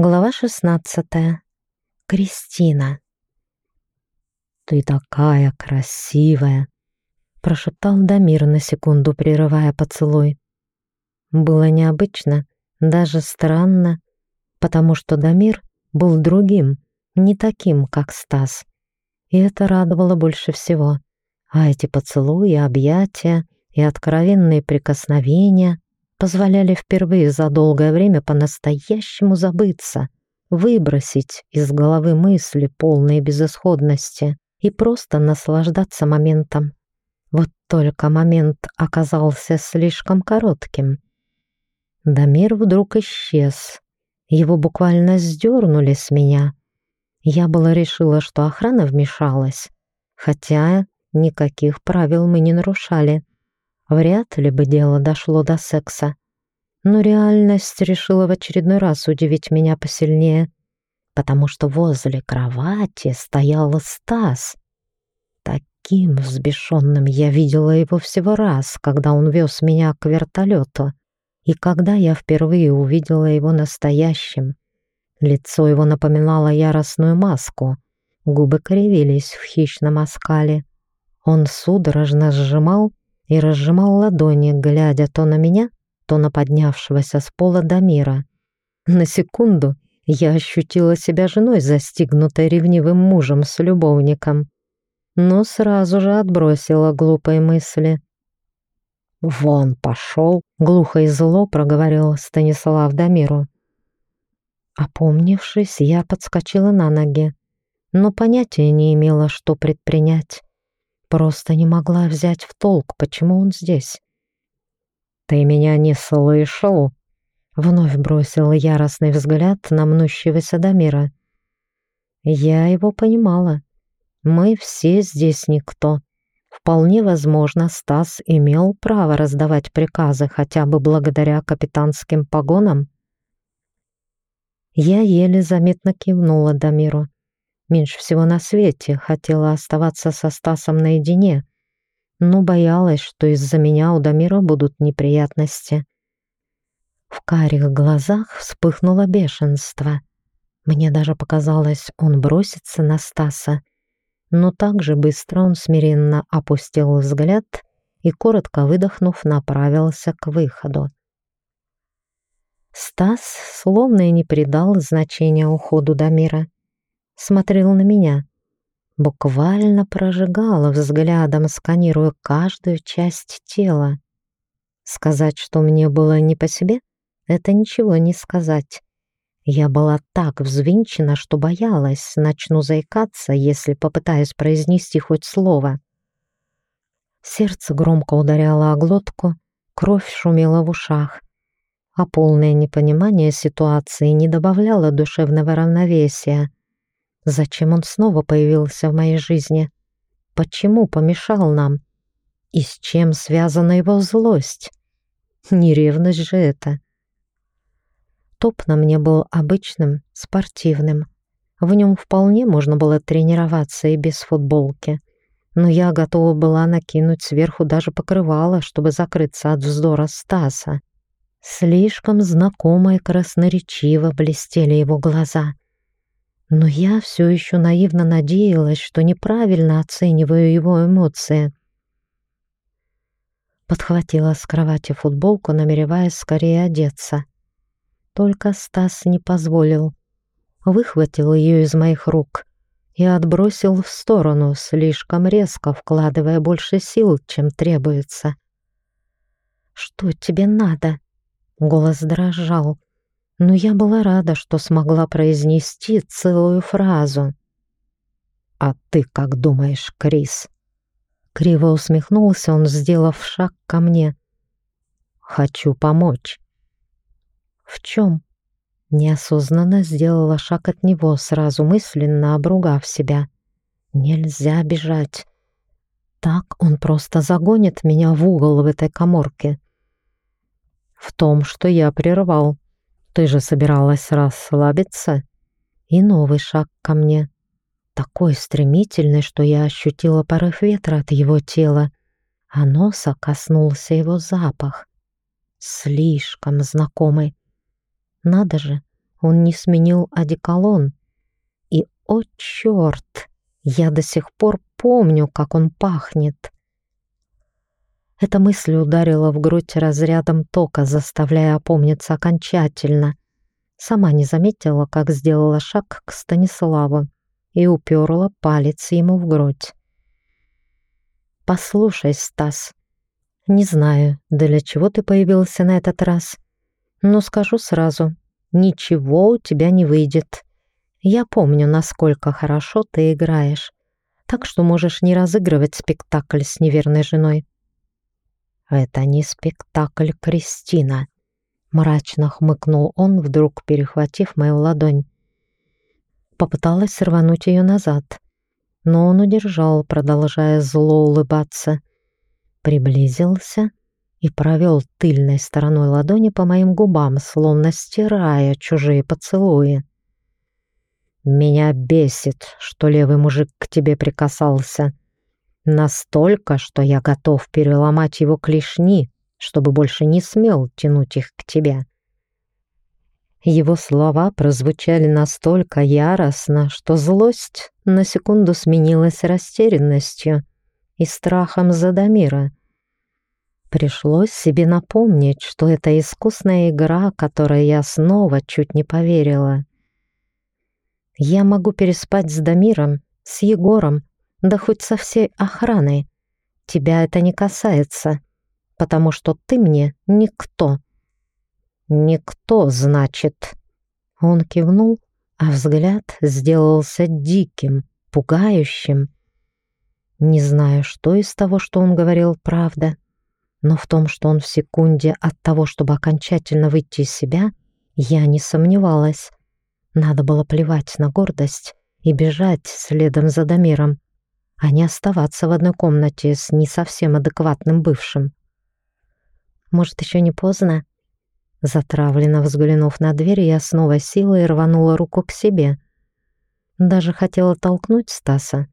Глава шестнадцатая. Кристина. «Ты такая красивая!» — прошептал Дамир на секунду, прерывая поцелуй. Было необычно, даже странно, потому что Дамир был другим, не таким, как Стас. И это радовало больше всего. А эти поцелуи, объятия и откровенные прикосновения позволяли впервые за долгое время по-настоящему забыться, выбросить из головы мысли полные безысходности и просто наслаждаться моментом. Вот только момент оказался слишком коротким. Дамир вдруг исчез. Его буквально сдернули с меня. Я была решила, что охрана вмешалась, хотя никаких правил мы не нарушали. Вряд ли бы дело дошло до секса. Но реальность решила в очередной раз удивить меня посильнее, потому что возле кровати стоял Стас. Таким взбешенным я видела его всего раз, когда он вез меня к вертолету, и когда я впервые увидела его настоящим. Лицо его напоминало яростную маску, губы кривились в хищном оскале. Он судорожно сжимал и разжимал ладони, глядя то на меня, то на поднявшегося с пола Дамира. На секунду я ощутила себя женой, застигнутой ревнивым мужем с любовником, но сразу же отбросила глупые мысли. «Вон пошел!» — глухо и зло проговорил Станислав Дамиру. Опомнившись, я подскочила на ноги, но понятия не имела, что предпринять. Просто не могла взять в толк, почему он здесь. «Ты меня не слышал?» Вновь бросил яростный взгляд на мнущегося Дамира. Я его понимала. Мы все здесь никто. Вполне возможно, Стас имел право раздавать приказы хотя бы благодаря капитанским погонам. Я еле заметно кивнула Дамиру. Меньше всего на свете хотела оставаться со Стасом наедине, но боялась, что из-за меня у Дамира будут неприятности. В карих глазах вспыхнуло бешенство. Мне даже показалось, он бросится на Стаса, но так же быстро он смиренно опустил взгляд и, коротко выдохнув, направился к выходу. Стас словно и не придал значения уходу Дамира смотрел на меня. Буквально прожигала взглядом, сканируя каждую часть тела. Сказать, что мне было не по себе, это ничего не сказать. Я была так взвинчена, что боялась, начну заикаться, если попытаюсь произнести хоть слово. Сердце громко ударяло о глотку, кровь шумела в ушах, а полное непонимание ситуации не добавляло душевного равновесия. Зачем он снова появился в моей жизни? Почему помешал нам? И с чем связана его злость? Не ревность же это. Топ на мне был обычным, спортивным. В нем вполне можно было тренироваться и без футболки. Но я готова была накинуть сверху даже покрывало, чтобы закрыться от вздора Стаса. Слишком знакомо и красноречиво блестели его глаза — но я все еще наивно надеялась, что неправильно оцениваю его эмоции. Подхватила с кровати футболку, намереваясь скорее одеться. Только Стас не позволил. Выхватил ее из моих рук и отбросил в сторону, слишком резко вкладывая больше сил, чем требуется. «Что тебе надо?» Голос дрожал но я была рада, что смогла произнести целую фразу. «А ты как думаешь, Крис?» Криво усмехнулся он, сделав шаг ко мне. «Хочу помочь». «В чем?» Неосознанно сделала шаг от него, сразу мысленно обругав себя. «Нельзя бежать. Так он просто загонит меня в угол в этой коморке». «В том, что я прервал», ты же собиралась расслабиться. И новый шаг ко мне. Такой стремительный, что я ощутила порыв ветра от его тела, а носа коснулся его запах. Слишком знакомый. Надо же, он не сменил одеколон. И, о черт, я до сих пор помню, как он пахнет. Эта мысль ударила в грудь разрядом тока, заставляя опомниться окончательно. Сама не заметила, как сделала шаг к Станиславу и уперла палец ему в грудь. «Послушай, Стас, не знаю, для чего ты появился на этот раз, но скажу сразу, ничего у тебя не выйдет. Я помню, насколько хорошо ты играешь, так что можешь не разыгрывать спектакль с неверной женой. «Это не спектакль, Кристина», — мрачно хмыкнул он, вдруг перехватив мою ладонь. Попыталась рвануть ее назад, но он удержал, продолжая зло улыбаться. Приблизился и провел тыльной стороной ладони по моим губам, словно стирая чужие поцелуи. «Меня бесит, что левый мужик к тебе прикасался», Настолько, что я готов переломать его клешни, чтобы больше не смел тянуть их к тебе. Его слова прозвучали настолько яростно, что злость на секунду сменилась растерянностью и страхом за Дамира. Пришлось себе напомнить, что это искусная игра, которой я снова чуть не поверила. Я могу переспать с Дамиром, с Егором, да хоть со всей охраной. Тебя это не касается, потому что ты мне никто». «Никто, значит?» Он кивнул, а взгляд сделался диким, пугающим. Не знаю, что из того, что он говорил, правда, но в том, что он в секунде от того, чтобы окончательно выйти из себя, я не сомневалась. Надо было плевать на гордость и бежать следом за Дамиром а не оставаться в одной комнате с не совсем адекватным бывшим. Может, еще не поздно? Затравленно взглянув на дверь, я снова силой рванула руку к себе. Даже хотела толкнуть Стаса,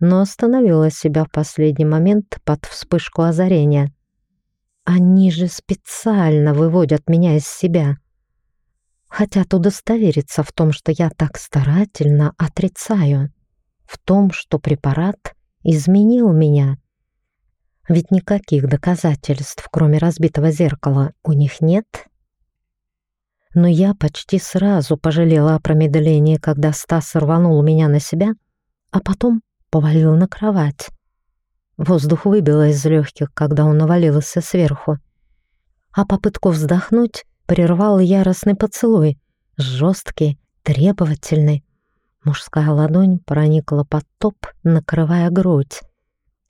но остановила себя в последний момент под вспышку озарения. Они же специально выводят меня из себя. Хотят удостовериться в том, что я так старательно отрицаю в том, что препарат изменил меня. Ведь никаких доказательств, кроме разбитого зеркала, у них нет. Но я почти сразу пожалела о промедлении, когда Стас рванул меня на себя, а потом повалил на кровать. Воздух выбило из легких, когда он навалился сверху. А попытку вздохнуть прервал яростный поцелуй, жесткий, требовательный, Мужская ладонь проникла под топ, накрывая грудь.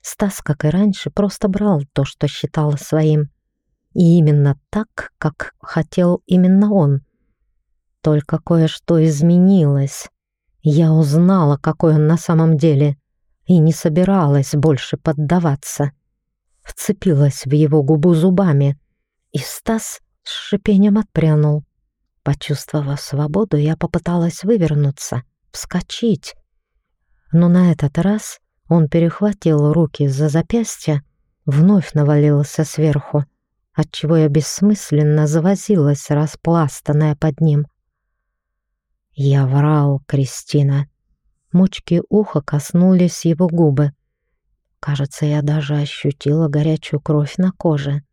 Стас, как и раньше, просто брал то, что считал своим. И именно так, как хотел именно он. Только кое-что изменилось. Я узнала, какой он на самом деле, и не собиралась больше поддаваться. Вцепилась в его губу зубами, и Стас с шипением отпрянул. Почувствовав свободу, я попыталась вывернуться — вскочить. Но на этот раз он перехватил руки за запястья, вновь навалился сверху, отчего я бессмысленно завозилась, распластанная под ним. Я врал, Кристина. Мочки уха коснулись его губы. Кажется, я даже ощутила горячую кровь на коже.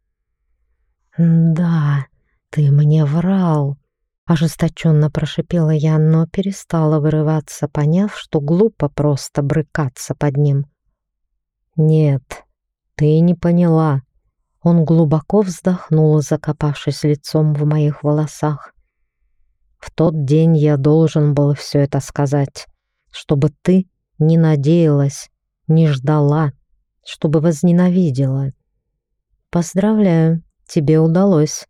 «Да, ты мне врал», Ожесточенно прошипела я, но перестала вырываться, поняв, что глупо просто брыкаться под ним. «Нет, ты не поняла». Он глубоко вздохнул, закопавшись лицом в моих волосах. «В тот день я должен был все это сказать, чтобы ты не надеялась, не ждала, чтобы возненавидела. Поздравляю, тебе удалось».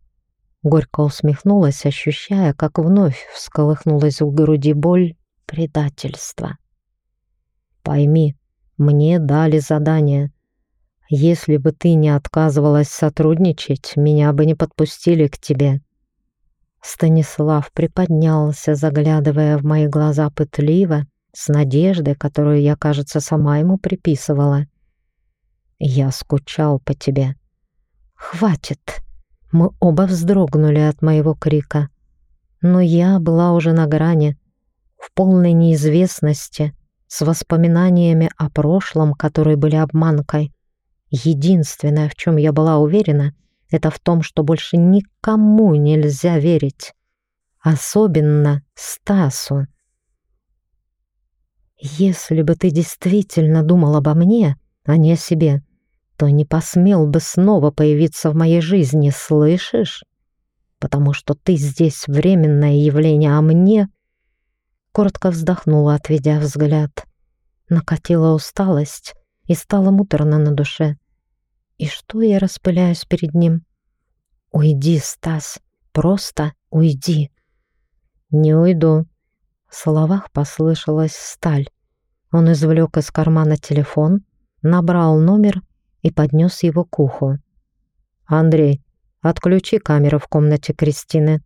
Горько усмехнулась, ощущая, как вновь всколыхнулась в груди боль предательства. «Пойми, мне дали задание. Если бы ты не отказывалась сотрудничать, меня бы не подпустили к тебе». Станислав приподнялся, заглядывая в мои глаза пытливо, с надеждой, которую я, кажется, сама ему приписывала. «Я скучал по тебе». «Хватит!» Мы оба вздрогнули от моего крика. Но я была уже на грани, в полной неизвестности, с воспоминаниями о прошлом, которые были обманкой. Единственное, в чем я была уверена, это в том, что больше никому нельзя верить. Особенно Стасу. Если бы ты действительно думал обо мне, а не о себе, то не посмел бы снова появиться в моей жизни, слышишь? Потому что ты здесь временное явление, а мне... Коротко вздохнула, отведя взгляд. Накатила усталость и стало муторно на душе. И что я распыляюсь перед ним? Уйди, Стас, просто уйди. Не уйду. В словах послышалась сталь. Он извлек из кармана телефон, набрал номер и поднес его к уху. «Андрей, отключи камеру в комнате Кристины.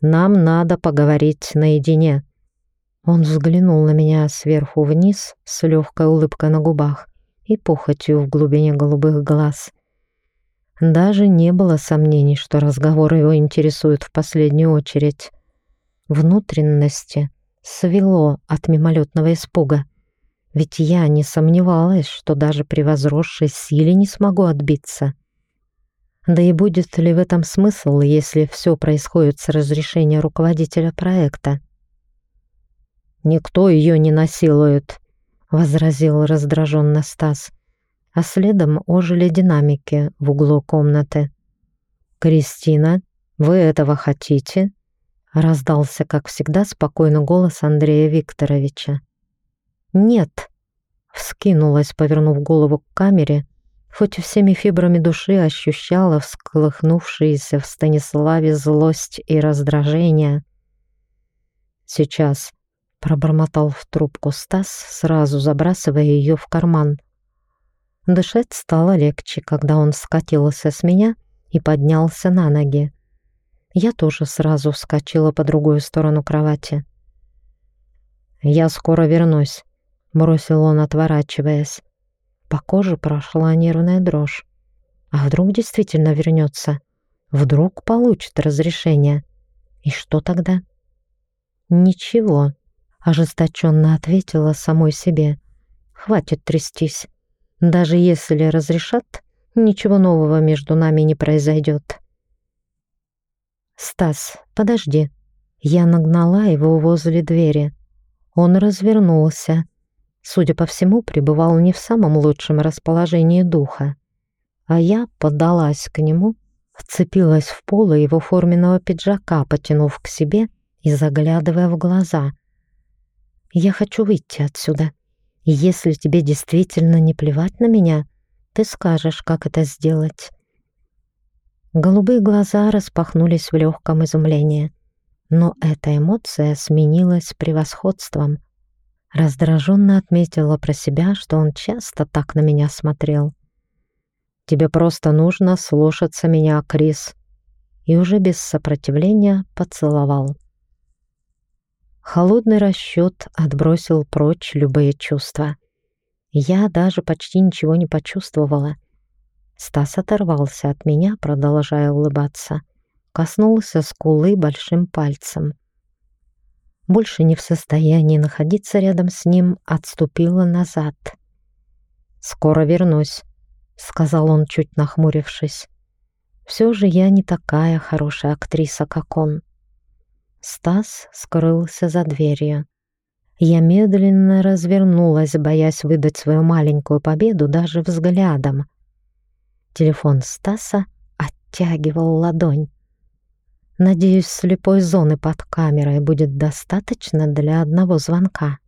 Нам надо поговорить наедине». Он взглянул на меня сверху вниз с легкой улыбкой на губах и похотью в глубине голубых глаз. Даже не было сомнений, что разговор его интересует в последнюю очередь. Внутренности свело от мимолетного испуга. Ведь я не сомневалась, что даже при возросшей силе не смогу отбиться. Да и будет ли в этом смысл, если все происходит с разрешения руководителя проекта? «Никто ее не насилует», — возразил раздраженно Стас, а следом ожили динамики в углу комнаты. «Кристина, вы этого хотите?» — раздался, как всегда, спокойно голос Андрея Викторовича. «Нет», — вскинулась, повернув голову к камере, хоть всеми фибрами души ощущала всколыхнувшиеся в Станиславе злость и раздражение. «Сейчас», — пробормотал в трубку Стас, сразу забрасывая ее в карман. Дышать стало легче, когда он скатился с меня и поднялся на ноги. Я тоже сразу вскочила по другую сторону кровати. «Я скоро вернусь», бросил он, отворачиваясь. По коже прошла нервная дрожь. А вдруг действительно вернется? Вдруг получит разрешение? И что тогда? Ничего, ожесточенно ответила самой себе. Хватит трястись. Даже если разрешат, ничего нового между нами не произойдет. «Стас, подожди». Я нагнала его возле двери. Он развернулся судя по всему, пребывал не в самом лучшем расположении духа. А я поддалась к нему, вцепилась в полы его форменного пиджака, потянув к себе и заглядывая в глаза. «Я хочу выйти отсюда. Если тебе действительно не плевать на меня, ты скажешь, как это сделать». Голубые глаза распахнулись в легком изумлении, но эта эмоция сменилась превосходством — Раздраженно отметила про себя, что он часто так на меня смотрел. «Тебе просто нужно слушаться меня, Крис», и уже без сопротивления поцеловал. Холодный расчет отбросил прочь любые чувства. Я даже почти ничего не почувствовала. Стас оторвался от меня, продолжая улыбаться. Коснулся скулы большим пальцем больше не в состоянии находиться рядом с ним, отступила назад. «Скоро вернусь», — сказал он, чуть нахмурившись. «Все же я не такая хорошая актриса, как он». Стас скрылся за дверью. Я медленно развернулась, боясь выдать свою маленькую победу даже взглядом. Телефон Стаса оттягивал ладонь. Надеюсь, слепой зоны под камерой будет достаточно для одного звонка.